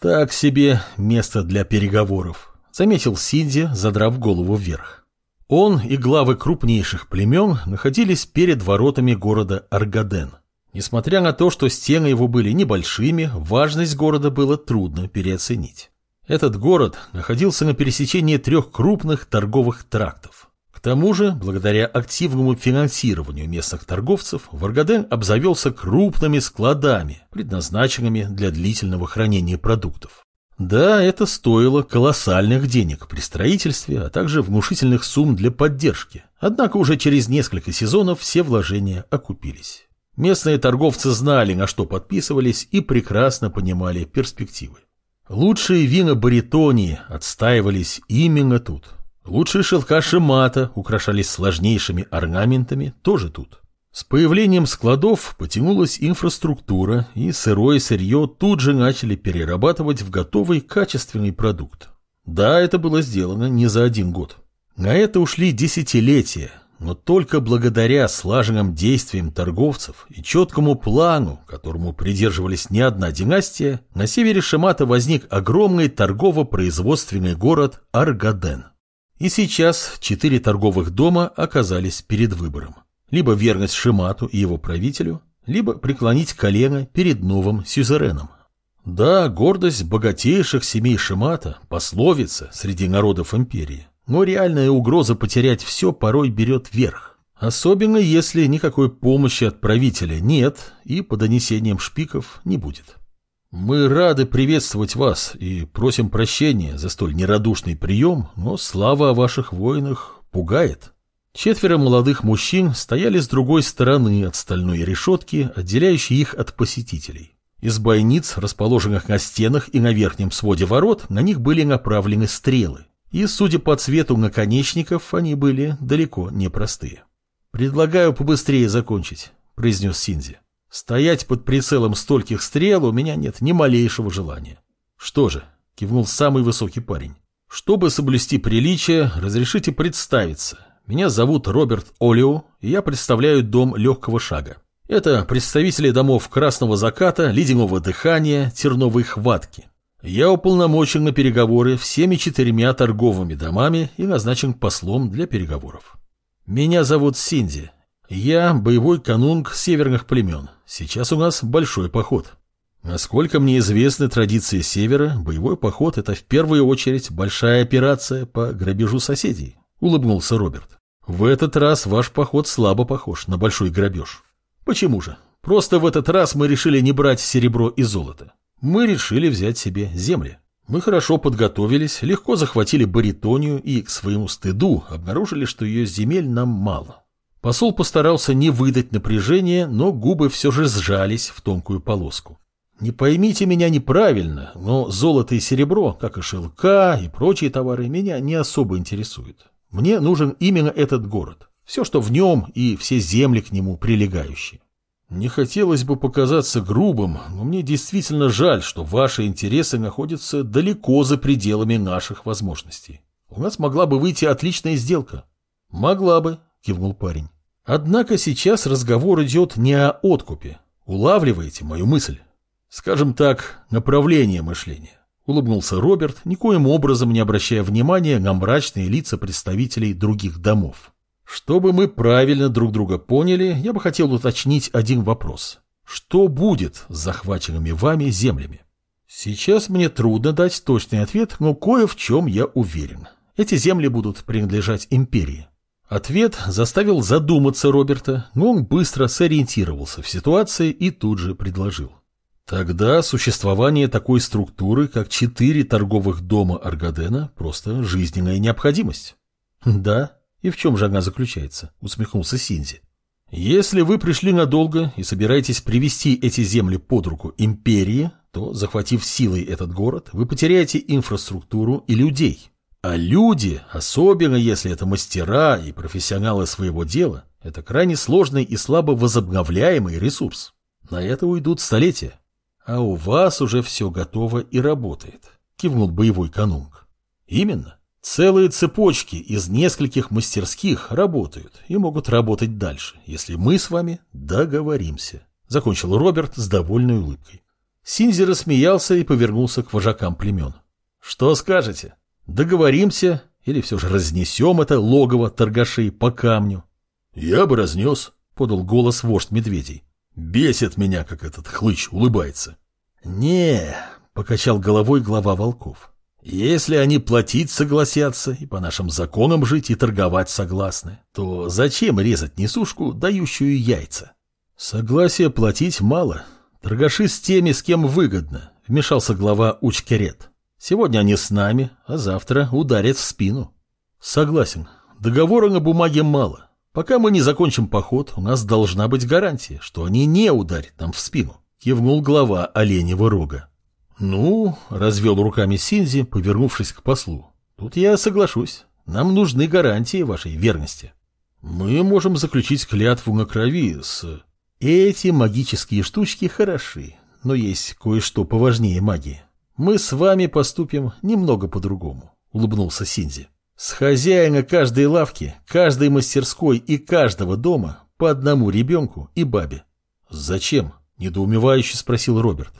Так себе место для переговоров, заметил Синди, задрав голову вверх. Он и главы крупнейших племен находились перед воротами города Аргаден. Несмотря на то, что стены его были небольшими, важность города было трудно переоценить. Этот город находился на пересечении трех крупных торговых трактов. К тому же, благодаря активному финансированию местных торговцев, Варгаден обзавелся крупными складами, предназначенными для длительного хранения продуктов. Да, это стоило колоссальных денег при строительстве, а также внушительных сумм для поддержки. Однако уже через несколько сезонов все вложения окупились. Местные торговцы знали, на что подписывались и прекрасно понимали перспективы. Лучшие вина баритонии отстаивались именно тут. Лучшие шелка шимата украшались сложнейшими орнаментами тоже тут. С появлением складов потянулась инфраструктура, и сырое сырье тут же начали перерабатывать в готовый качественный продукт. Да, это было сделано не за один год. На это ушли десятилетия, но только благодаря слаженным действиям торговцев и четкому плану, которому придерживались не одна династия, на севере Шамата возник огромный торгово-производственный город Аргаден. И сейчас четыре торговых дома оказались перед выбором. Либо верность Шимату и его правителю, либо преклонить колено перед новым сюзереном. Да, гордость богатейших семей Шимата – пословица среди народов империи. Но реальная угроза потерять все порой берет верх. Особенно если никакой помощи от правителя нет и по донесениям шпиков не будет. Мы рады приветствовать вас и просим прощения за столь нерадушный прием, но слава о ваших воинах пугает. Четверо молодых мужчин стояли с другой стороны от стальной решетки, отделяющей их от посетителей. Из бойниц, расположенных на стенах и на верхнем своде ворот, на них были направлены стрелы. И, судя по цвету наконечников, они были далеко не простые. «Предлагаю побыстрее закончить», — произнес Синзи. «Стоять под прицелом стольких стрел у меня нет ни малейшего желания». «Что же?» — кивнул самый высокий парень. «Чтобы соблюсти приличие, разрешите представиться. Меня зовут Роберт Олио, и я представляю дом легкого шага. Это представители домов красного заката, ледяного дыхания, терновой хватки. Я уполномочен на переговоры всеми четырьмя торговыми домами и назначен послом для переговоров. Меня зовут Синди. Я боевой канунг северных племен. Сейчас у нас большой поход. Насколько мне известны традиции Севера, боевой поход – это в первую очередь большая операция по грабежу соседей, улыбнулся Роберт. В этот раз ваш поход слабо похож на большой грабеж. Почему же? Просто в этот раз мы решили не брать серебро и золото мы решили взять себе земли. Мы хорошо подготовились, легко захватили баритонию и, к своему стыду, обнаружили, что ее земель нам мало. Посол постарался не выдать напряжение, но губы все же сжались в тонкую полоску. Не поймите меня неправильно, но золото и серебро, как и шелка и прочие товары, меня не особо интересуют. Мне нужен именно этот город, все, что в нем и все земли к нему прилегающие. Не хотелось бы показаться грубым, но мне действительно жаль, что ваши интересы находятся далеко за пределами наших возможностей. У нас могла бы выйти отличная сделка. Могла бы, кивнул парень. Однако сейчас разговор идет не о откупе. Улавливаете мою мысль? Скажем так, направление мышления. Улыбнулся Роберт, никоим образом не обращая внимания на мрачные лица представителей других домов. Чтобы мы правильно друг друга поняли, я бы хотел уточнить один вопрос. Что будет с захваченными вами землями? Сейчас мне трудно дать точный ответ, но кое в чем я уверен. Эти земли будут принадлежать империи. Ответ заставил задуматься Роберта, но он быстро сориентировался в ситуации и тут же предложил. Тогда существование такой структуры, как четыре торговых дома Аргадена, просто жизненная необходимость. Да, «И в чем же она заключается?» – усмехнулся Синзи. «Если вы пришли надолго и собираетесь привести эти земли под руку империи, то, захватив силой этот город, вы потеряете инфраструктуру и людей. А люди, особенно если это мастера и профессионалы своего дела, это крайне сложный и слабо возобновляемый ресурс. На это уйдут столетия. А у вас уже все готово и работает», – кивнул боевой канунг. «Именно. Целые цепочки из нескольких мастерских работают и могут работать дальше, если мы с вами договоримся. Закончил Роберт с довольной улыбкой. Синзи рассмеялся и повернулся к вожакам племен. Что скажете? Договоримся или все же разнесем это логово торгашей по камню? Я бы разнес, подал голос вождь медведей. Бесит меня, как этот хлыч улыбается. Не, покачал головой глава волков. Если они платить согласятся и по нашим законам жить и торговать согласны, то зачем резать несушку, дающую яйца? Согласие платить мало. Торгаши с теми, с кем выгодно, вмешался глава Учкерет. Сегодня они с нами, а завтра ударят в спину. Согласен, договора на бумаге мало. Пока мы не закончим поход, у нас должна быть гарантия, что они не ударят нам в спину. Кивнул глава Оленева рога. Ну, развел руками Синзи, повернувшись к послу. Тут я соглашусь. Нам нужны гарантии вашей верности. Мы можем заключить клятву на крови с... Эти магические штучки хороши, но есть кое-что поважнее магии. Мы с вами поступим немного по-другому, улыбнулся Синзи. С хозяина каждой лавки, каждой мастерской и каждого дома по одному ребенку и бабе. Зачем? недоумевающе спросил Роберт.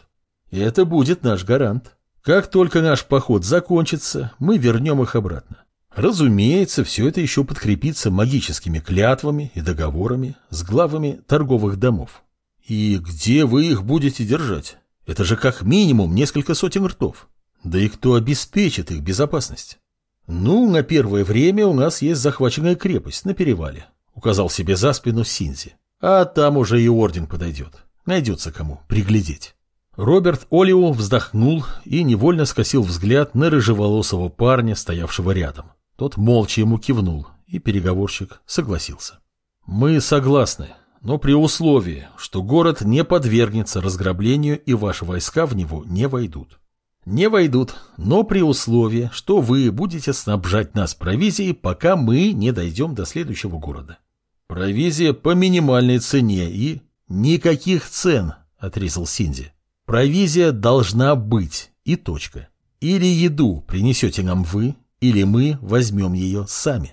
Это будет наш гарант. Как только наш поход закончится, мы вернем их обратно. Разумеется, все это еще подкрепится магическими клятвами и договорами с главами торговых домов. И где вы их будете держать? Это же как минимум несколько сотен ртов. Да и кто обеспечит их безопасность? Ну, на первое время у нас есть захваченная крепость на перевале, указал себе за спину Синзи. А там уже и орден подойдет. Найдется кому приглядеть. Роберт Оливу вздохнул и невольно скосил взгляд на рыжеволосого парня, стоявшего рядом. Тот молча ему кивнул, и переговорщик согласился. «Мы согласны, но при условии, что город не подвергнется разграблению и ваши войска в него не войдут. Не войдут, но при условии, что вы будете снабжать нас провизией, пока мы не дойдем до следующего города. Провизия по минимальной цене и... Никаких цен, отрезал Синди. Провизия должна быть, и точка. Или еду принесете нам вы, или мы возьмем ее сами.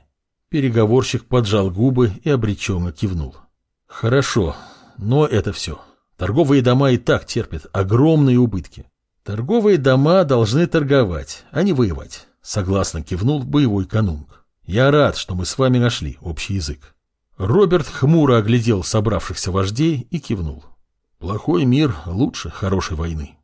Переговорщик поджал губы и обреченно кивнул. Хорошо, но это все. Торговые дома и так терпят огромные убытки. Торговые дома должны торговать, а не воевать, согласно кивнул боевой канунг. Я рад, что мы с вами нашли общий язык. Роберт хмуро оглядел собравшихся вождей и кивнул. Плохой мир лучше хорошей войны.